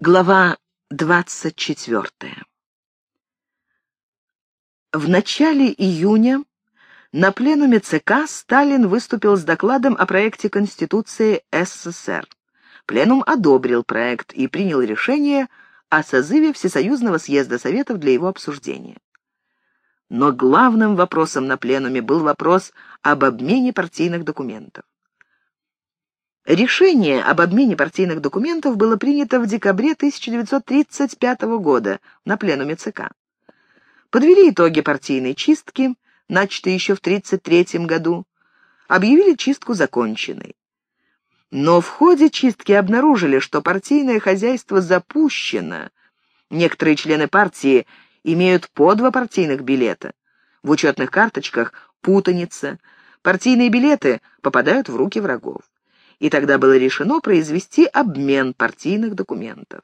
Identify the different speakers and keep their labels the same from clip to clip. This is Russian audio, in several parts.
Speaker 1: Глава 24. В начале июня на пленуме ЦК Сталин выступил с докладом о проекте Конституции СССР. Пленум одобрил проект и принял решение о созыве Всесоюзного съезда Советов для его обсуждения. Но главным вопросом на пленуме был вопрос об обмене партийных документов. Решение об обмене партийных документов было принято в декабре 1935 года на пленуме ЦК. Подвели итоги партийной чистки, начатой еще в 1933 году, объявили чистку законченной. Но в ходе чистки обнаружили, что партийное хозяйство запущено. Некоторые члены партии имеют по два партийных билета. В учетных карточках путаница. Партийные билеты попадают в руки врагов и тогда было решено произвести обмен партийных документов.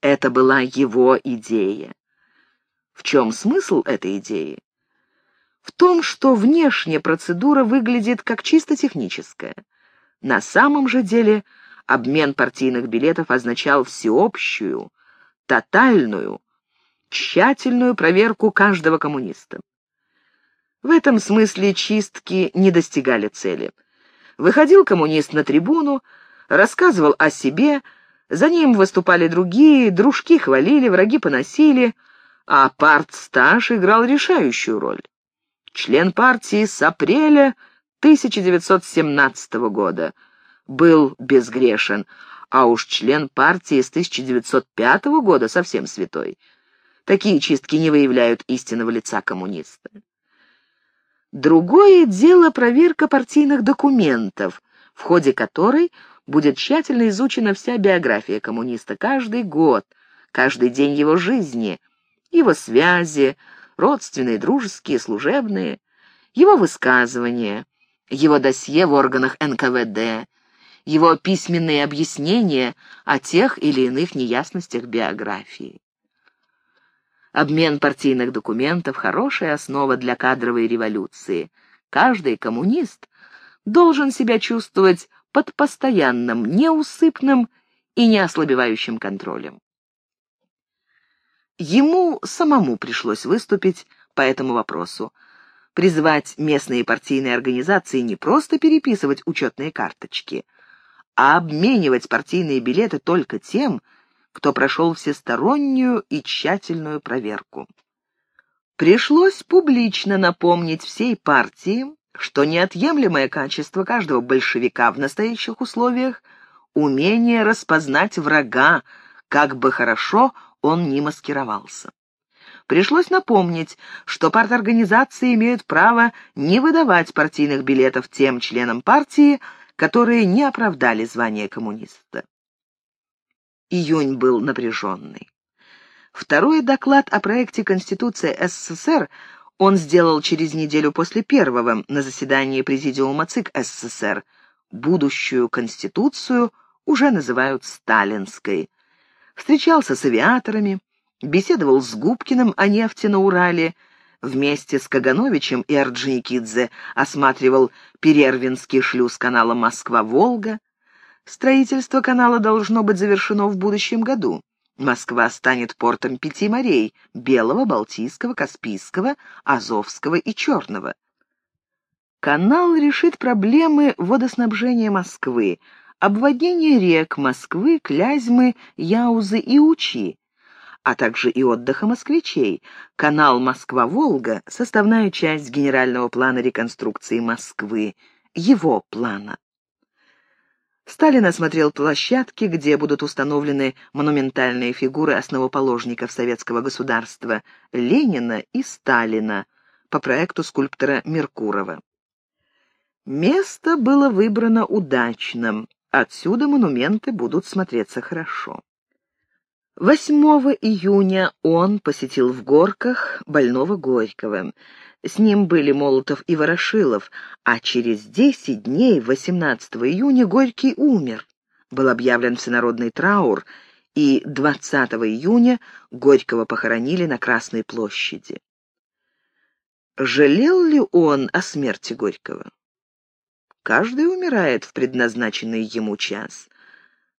Speaker 1: Это была его идея. В чем смысл этой идеи? В том, что внешне процедура выглядит как чисто техническая. На самом же деле обмен партийных билетов означал всеобщую, тотальную, тщательную проверку каждого коммуниста. В этом смысле чистки не достигали цели – Выходил коммунист на трибуну, рассказывал о себе, за ним выступали другие, дружки хвалили, враги поносили, а партстаж играл решающую роль. Член партии с апреля 1917 года был безгрешен, а уж член партии с 1905 года совсем святой. Такие чистки не выявляют истинного лица коммуниста. Другое дело проверка партийных документов, в ходе которой будет тщательно изучена вся биография коммуниста каждый год, каждый день его жизни, его связи, родственные, дружеские, служебные, его высказывания, его досье в органах НКВД, его письменные объяснения о тех или иных неясностях биографии. Обмен партийных документов — хорошая основа для кадровой революции. Каждый коммунист должен себя чувствовать под постоянным, неусыпным и неослабевающим контролем. Ему самому пришлось выступить по этому вопросу, призывать местные партийные организации не просто переписывать учетные карточки, а обменивать партийные билеты только тем, кто прошел всестороннюю и тщательную проверку. Пришлось публично напомнить всей партии, что неотъемлемое качество каждого большевика в настоящих условиях — умение распознать врага, как бы хорошо он ни маскировался. Пришлось напомнить, что парторганизации имеют право не выдавать партийных билетов тем членам партии, которые не оправдали звание коммуниста. Июнь был напряженный. Второй доклад о проекте Конституции СССР он сделал через неделю после первого на заседании Президиума ЦИК СССР. Будущую Конституцию уже называют сталинской. Встречался с авиаторами, беседовал с Губкиным о нефти на Урале, вместе с Кагановичем и Орджоникидзе осматривал Перервинский шлюз канала Москва-Волга, Строительство канала должно быть завершено в будущем году. Москва станет портом пяти морей — Белого, Балтийского, Каспийского, Азовского и Черного. Канал решит проблемы водоснабжения Москвы, обводнения рек Москвы, Клязьмы, Яузы и Учи, а также и отдыха москвичей. Канал Москва-Волга — составная часть генерального плана реконструкции Москвы, его плана. Сталин осмотрел площадки, где будут установлены монументальные фигуры основоположников советского государства Ленина и Сталина по проекту скульптора Меркурова. Место было выбрано удачным, отсюда монументы будут смотреться хорошо. 8 июня он посетил в Горках больного Горького. С ним были Молотов и Ворошилов, а через десять дней, 18 июня, Горький умер. Был объявлен всенародный траур, и 20 июня Горького похоронили на Красной площади. Жалел ли он о смерти Горького? Каждый умирает в предназначенный ему час.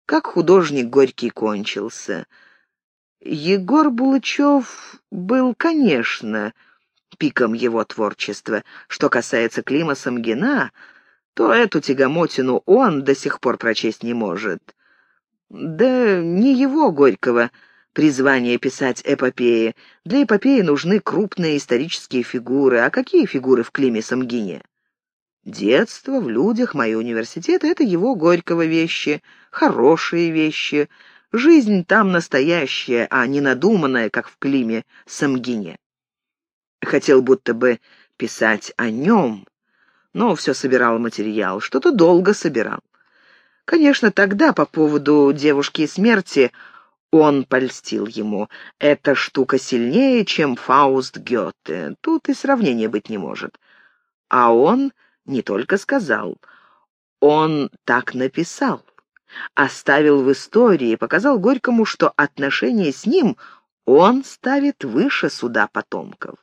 Speaker 1: Как художник Горький кончился. Егор Булычев был, конечно, пиком его творчества. Что касается Клима Самгина, то эту тягомотину он до сих пор прочесть не может. Да не его, Горького, призвание писать эпопеи. Для эпопеи нужны крупные исторические фигуры. А какие фигуры в Климе Самгине? Детство в людях, мои университеты — это его Горького вещи, хорошие вещи. Жизнь там настоящая, а не надуманная, как в Климе Самгине. Хотел будто бы писать о нем, но все собирал материал, что-то долго собирал. Конечно, тогда по поводу девушки и смерти он польстил ему. Эта штука сильнее, чем Фауст Гёте. Тут и сравнения быть не может. А он не только сказал, он так написал. Оставил в истории, показал Горькому, что отношения с ним он ставит выше суда потомков.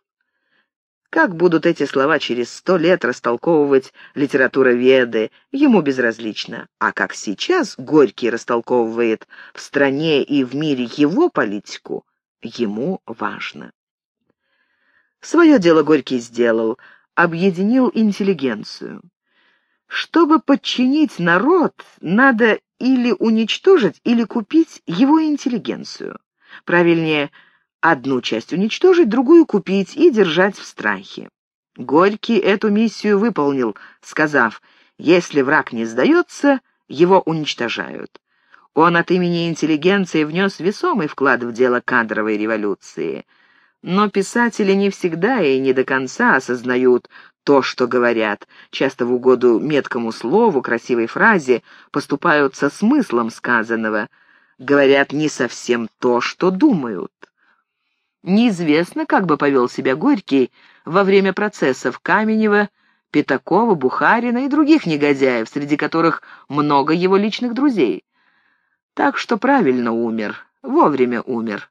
Speaker 1: Как будут эти слова через сто лет растолковывать литературоведы, ему безразлично. А как сейчас Горький растолковывает в стране и в мире его политику, ему важно. Свое дело Горький сделал, объединил интеллигенцию. Чтобы подчинить народ, надо или уничтожить, или купить его интеллигенцию. Правильнее – Одну часть уничтожить, другую купить и держать в страхе. Горький эту миссию выполнил, сказав, если враг не сдается, его уничтожают. Он от имени интеллигенции внес весомый вклад в дело кадровой революции. Но писатели не всегда и не до конца осознают то, что говорят. Часто в угоду меткому слову, красивой фразе поступают со смыслом сказанного. Говорят не совсем то, что думают. Неизвестно, как бы повел себя Горький во время процессов Каменева, Пятакова, Бухарина и других негодяев, среди которых много его личных друзей. Так что правильно умер, вовремя умер.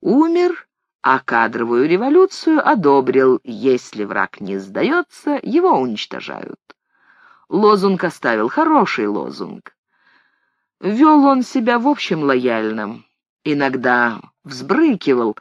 Speaker 1: Умер, а кадровую революцию одобрил. Если враг не сдается, его уничтожают. Лозунг оставил, хороший лозунг. Вел он себя в общем лояльным. Иногда взбрыкивал,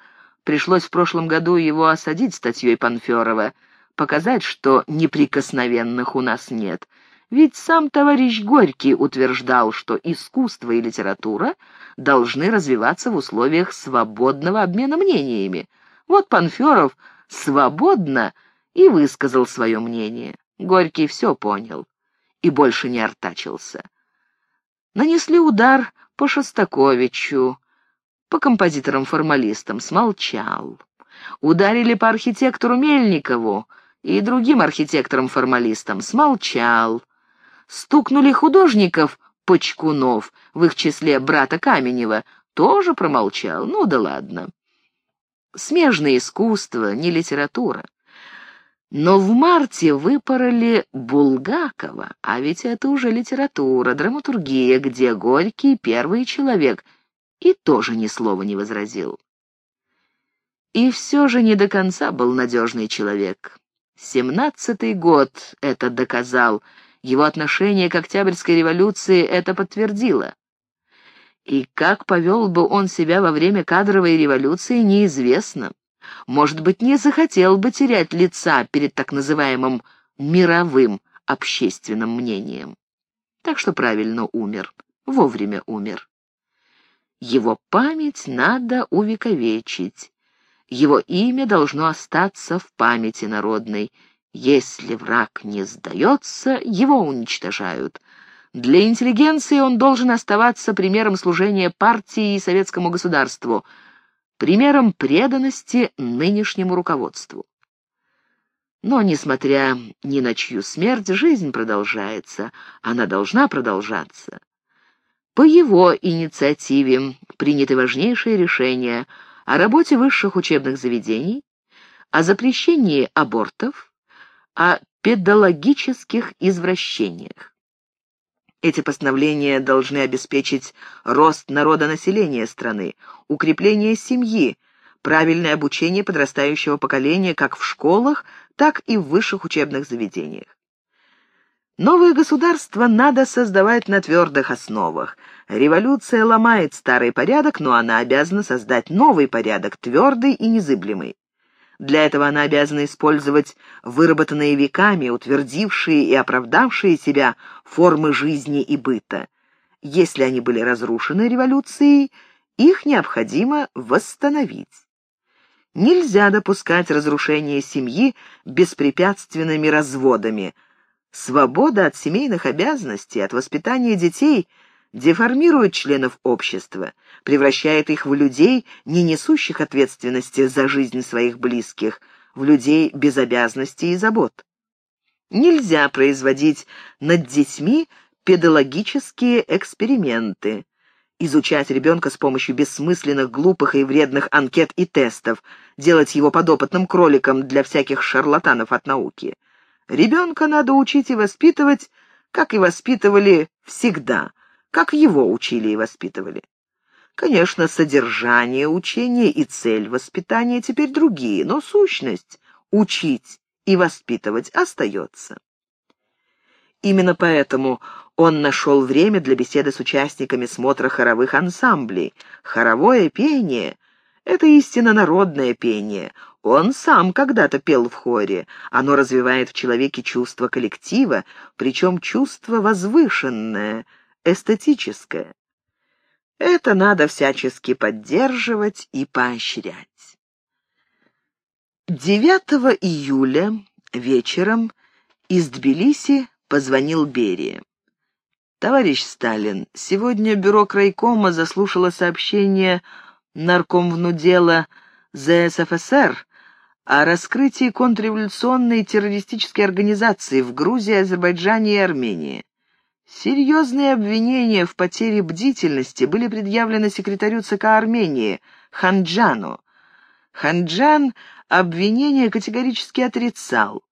Speaker 1: Пришлось в прошлом году его осадить статьей Панферова, показать, что неприкосновенных у нас нет. Ведь сам товарищ Горький утверждал, что искусство и литература должны развиваться в условиях свободного обмена мнениями. Вот Панферов свободно и высказал свое мнение. Горький все понял и больше не артачился. Нанесли удар по Шостаковичу, по композиторам-формалистам, смолчал. Ударили по архитектору Мельникову и другим архитекторам-формалистам, смолчал. Стукнули художников Почкунов, в их числе брата Каменева, тоже промолчал, ну да ладно. Смежное искусство, не литература. Но в марте выпороли Булгакова, а ведь это уже литература, драматургия, где Горький — первый человек — и тоже ни слова не возразил. И все же не до конца был надежный человек. Семнадцатый год это доказал, его отношение к Октябрьской революции это подтвердило. И как повел бы он себя во время кадровой революции, неизвестно. Может быть, не захотел бы терять лица перед так называемым «мировым» общественным мнением. Так что правильно умер, вовремя умер. Его память надо увековечить. Его имя должно остаться в памяти народной. Если враг не сдается, его уничтожают. Для интеллигенции он должен оставаться примером служения партии и советскому государству, примером преданности нынешнему руководству. Но, несмотря ни на чью смерть, жизнь продолжается, она должна продолжаться. По его инициативе приняты важнейшие решения о работе высших учебных заведений, о запрещении абортов, о педагогических извращениях. Эти постановления должны обеспечить рост народонаселения страны, укрепление семьи, правильное обучение подрастающего поколения как в школах, так и в высших учебных заведениях. Новое государство надо создавать на твердых основах. Революция ломает старый порядок, но она обязана создать новый порядок, твердый и незыблемый. Для этого она обязана использовать выработанные веками, утвердившие и оправдавшие себя формы жизни и быта. Если они были разрушены революцией, их необходимо восстановить. Нельзя допускать разрушение семьи беспрепятственными разводами. Свобода от семейных обязанностей, от воспитания детей деформирует членов общества, превращает их в людей, не несущих ответственности за жизнь своих близких, в людей без обязанностей и забот. Нельзя производить над детьми педагогические эксперименты, изучать ребенка с помощью бессмысленных, глупых и вредных анкет и тестов, делать его подопытным кроликом для всяких шарлатанов от науки. Ребенка надо учить и воспитывать, как и воспитывали всегда, как его учили и воспитывали. Конечно, содержание учения и цель воспитания теперь другие, но сущность — учить и воспитывать остается. Именно поэтому он нашел время для беседы с участниками смотра хоровых ансамблей. Хоровое пение — это истинно народное пение. Он сам когда-то пел в хоре. Оно развивает в человеке чувство коллектива, причем чувство возвышенное, эстетическое. Это надо всячески поддерживать и поощрять. 9 июля вечером из Тбилиси позвонил Берия. «Товарищ Сталин, сегодня бюро крайкома заслушало сообщение наркомвнудела ЗСФСР о раскрытии контрреволюционной террористической организации в Грузии, Азербайджане и Армении. Серьезные обвинения в потере бдительности были предъявлены секретарю ЦК Армении Ханджану. Ханджан обвинения категорически отрицал.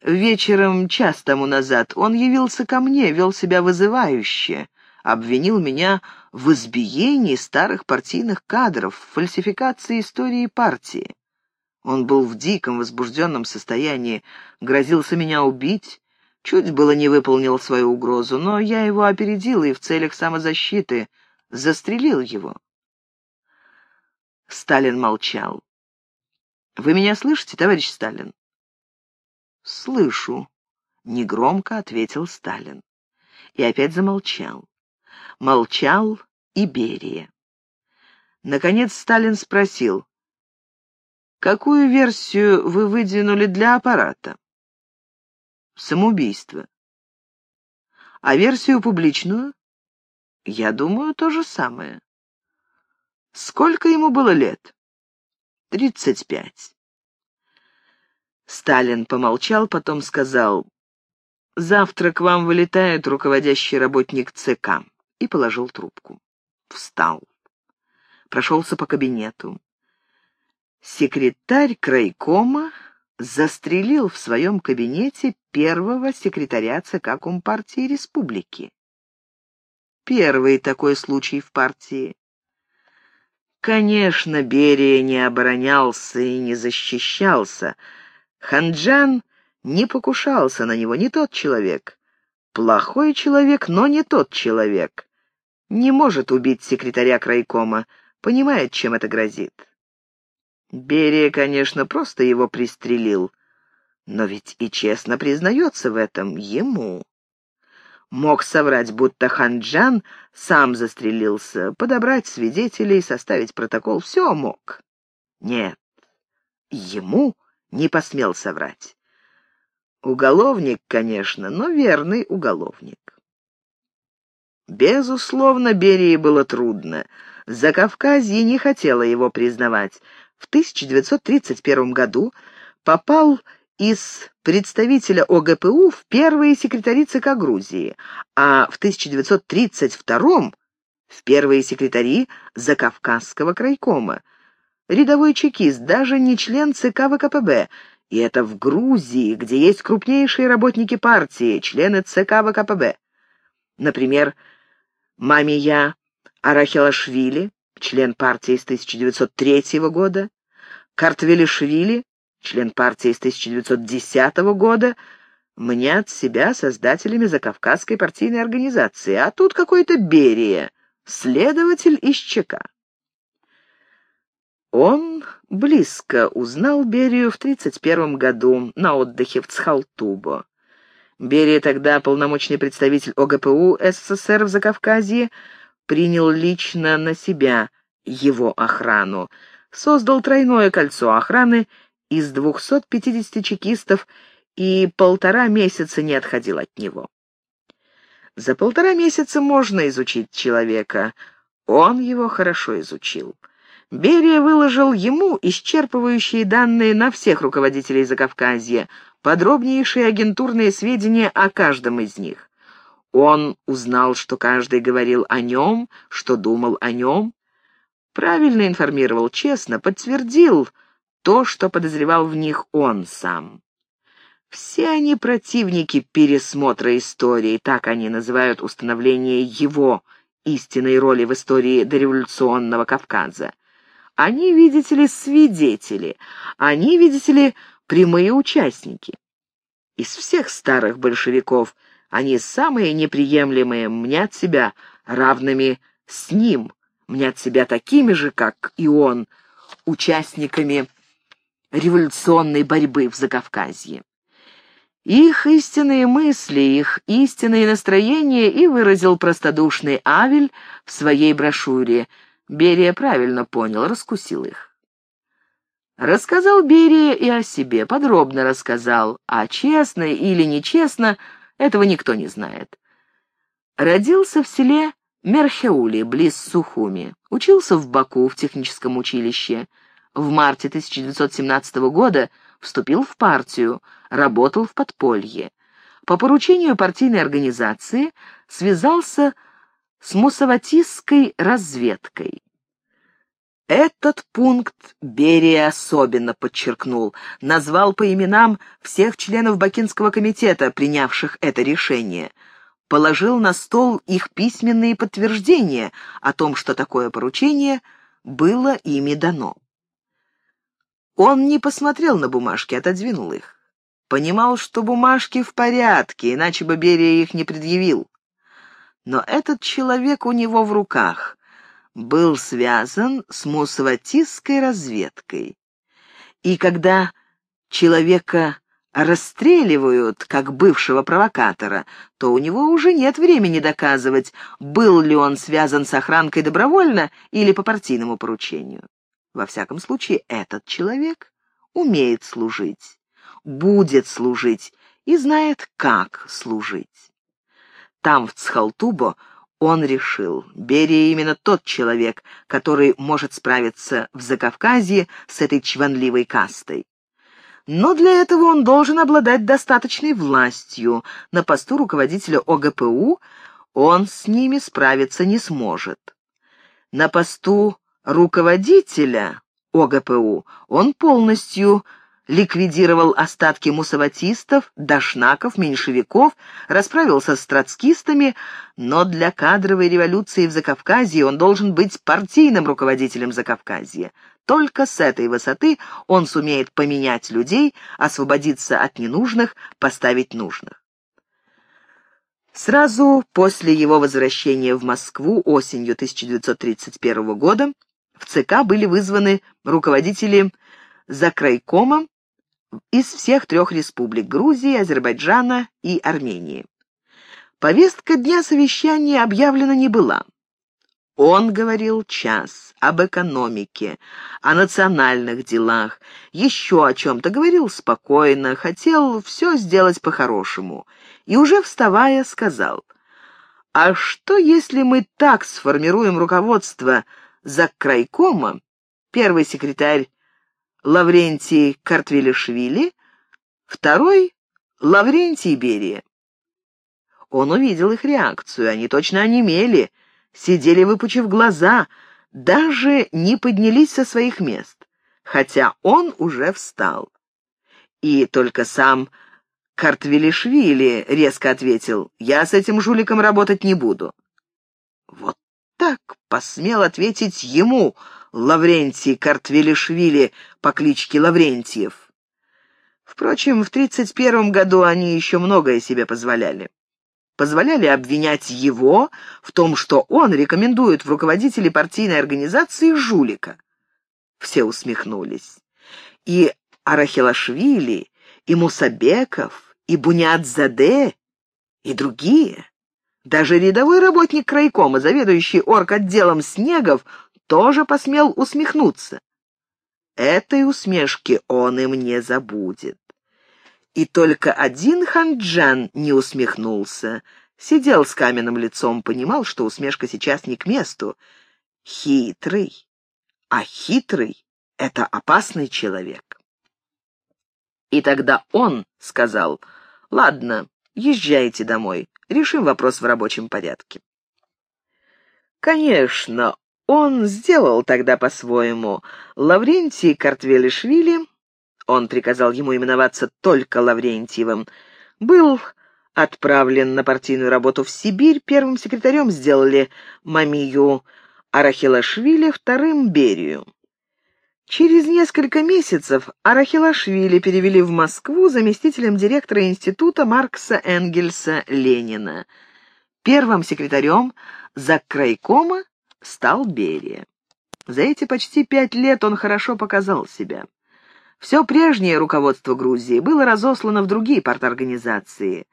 Speaker 1: Вечером, час тому назад, он явился ко мне, вел себя вызывающе, обвинил меня в избиении старых партийных кадров, в фальсификации истории партии. Он был в диком, возбужденном состоянии, грозился меня убить, чуть было не выполнил свою угрозу, но я его опередил и в целях самозащиты застрелил его. Сталин молчал. «Вы меня слышите, товарищ Сталин?» «Слышу», — негромко ответил Сталин. И опять замолчал. Молчал и Берия. Наконец Сталин спросил, «Какую версию вы выдвинули для аппарата?» «Самоубийство». «А версию публичную?» «Я думаю, то же самое». «Сколько ему было лет?» «Тридцать пять». Сталин помолчал, потом сказал, «Завтра к вам вылетает руководящий работник ЦК» и положил трубку. Встал. Прошелся по кабинету. Секретарь крайкома застрелил в своем кабинете первого секретаря ЦК Компартии Республики. Первый такой случай в партии. Конечно, Берия не оборонялся и не защищался, Ханджан не покушался на него, не тот человек. Плохой человек, но не тот человек. Не может убить секретаря крайкома, понимает, чем это грозит. Берия, конечно, просто его пристрелил, но ведь и честно признается в этом ему. Мог соврать, будто Ханджан сам застрелился, подобрать свидетелей, составить протокол, все мог. Нет, ему не посмел соврать. Уголовник, конечно, но верный уголовник. Безусловно, Берии было трудно. Закавказье не хотело его признавать. В 1931 году попал из представителя ОГПУ в первые секретари ЦК Грузии, а в 1932 в первые секретари Закавказского крайкома рядовой чекист, даже не член ЦК ВКПБ. И это в Грузии, где есть крупнейшие работники партии, члены ЦК ВКПБ. Например, Мамия Арахилашвили, член партии с 1903 года, Картвелишвили, член партии с 1910 года, мнят себя создателями Закавказской партийной организации, а тут какой-то Берия, следователь из ЧК. Он близко узнал Берию в 31 году на отдыхе в Цхалтубо. Берия, тогда полномочный представитель ОГПУ СССР в Закавказье, принял лично на себя его охрану, создал тройное кольцо охраны из 250 чекистов и полтора месяца не отходил от него. За полтора месяца можно изучить человека. Он его хорошо изучил. Берия выложил ему исчерпывающие данные на всех руководителей Закавказья, подробнейшие агентурные сведения о каждом из них. Он узнал, что каждый говорил о нем, что думал о нем, правильно информировал честно, подтвердил то, что подозревал в них он сам. Все они противники пересмотра истории, так они называют установление его истинной роли в истории дореволюционного Кавказа. Они, видите ли, свидетели, они, видите ли, прямые участники. Из всех старых большевиков они самые неприемлемые, мнят себя равными с ним, мнят себя такими же, как и он, участниками революционной борьбы в Закавказье. Их истинные мысли, их истинные настроения и выразил простодушный Авель в своей брошюре. Берия правильно понял, раскусил их. Рассказал Берия и о себе, подробно рассказал, а честно или нечестно, этого никто не знает. Родился в селе Мерхеули, близ Сухуми. Учился в Баку в техническом училище. В марте 1917 года вступил в партию, работал в подполье. По поручению партийной организации связался с мусаватистской разведкой. Этот пункт Берия особенно подчеркнул, назвал по именам всех членов Бакинского комитета, принявших это решение, положил на стол их письменные подтверждения о том, что такое поручение было ими дано. Он не посмотрел на бумажки, отодвинул их. Понимал, что бумажки в порядке, иначе бы Берия их не предъявил. Но этот человек у него в руках был связан с мусаватистской разведкой. И когда человека расстреливают как бывшего провокатора, то у него уже нет времени доказывать, был ли он связан с охранкой добровольно или по партийному поручению. Во всяком случае, этот человек умеет служить, будет служить и знает, как служить. Там, в Цхалтубо, он решил, Берия именно тот человек, который может справиться в Закавказье с этой чванливой кастой. Но для этого он должен обладать достаточной властью. На посту руководителя ОГПУ он с ними справиться не сможет. На посту руководителя ОГПУ он полностью ликвидировал остатки мусаватистов, дашнаков, меньшевиков, расправился с троцкистами, но для кадровой революции в Закавказье он должен быть партийным руководителем Закавказья. Только с этой высоты он сумеет поменять людей, освободиться от ненужных, поставить нужных. Сразу после его возвращения в Москву осенью 1931 года в ЦК были вызваны руководители Закрайкома из всех трех республик – Грузии, Азербайджана и Армении. Повестка дня совещания объявлена не была. Он говорил час об экономике, о национальных делах, еще о чем-то говорил спокойно, хотел все сделать по-хорошему. И уже вставая сказал, «А что, если мы так сформируем руководство за крайкома, первый секретарь Лаврентий Картвелишвили, второй — Лаврентий Берия. Он увидел их реакцию, они точно онемели, сидели выпучив глаза, даже не поднялись со своих мест, хотя он уже встал. И только сам Картвелишвили резко ответил, «Я с этим жуликом работать не буду». Вот так посмел ответить ему Лаврентий Картвелишвили по кличке Лаврентьев. Впрочем, в 1931 году они еще многое себе позволяли. Позволяли обвинять его в том, что он рекомендует в руководителе партийной организации жулика. Все усмехнулись. И Арахилашвили, и Мусабеков, и Буниадзаде, и другие. Даже рядовой работник крайкома, заведующий орг-отделом Снегов, тоже посмел усмехнуться. Этой усмешки он им не забудет. И только один Ханджан не усмехнулся. Сидел с каменным лицом, понимал, что усмешка сейчас не к месту. Хитрый. А хитрый — это опасный человек. И тогда он сказал, «Ладно, езжайте домой, решим вопрос в рабочем порядке». Конечно, он сделал тогда по-своему. Лаврентий Картвелишвили, он приказал ему именоваться только Лаврентьевым, был отправлен на партийную работу в Сибирь, первым секретарем сделали Мамию Арахилашвили, вторым Берию. Через несколько месяцев Арахилашвили перевели в Москву заместителем директора института Маркса Энгельса Ленина. Первым секретарем Закрайкома стал Берия. За эти почти пять лет он хорошо показал себя. Все прежнее руководство Грузии было разослано в другие парторганизации.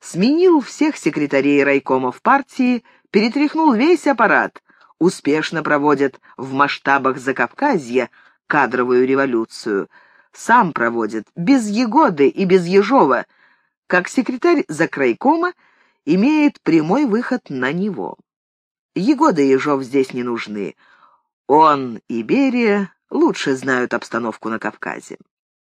Speaker 1: Сменил всех секретарей райкомов партии, перетряхнул весь аппарат, успешно проводит в масштабах Закавказья кадровую революцию. Сам проводит, без Егоды и без Ежова, как секретарь Закрайкома имеет прямой выход на него. Егода и Ежов здесь не нужны. Он и Берия лучше знают обстановку на Кавказе.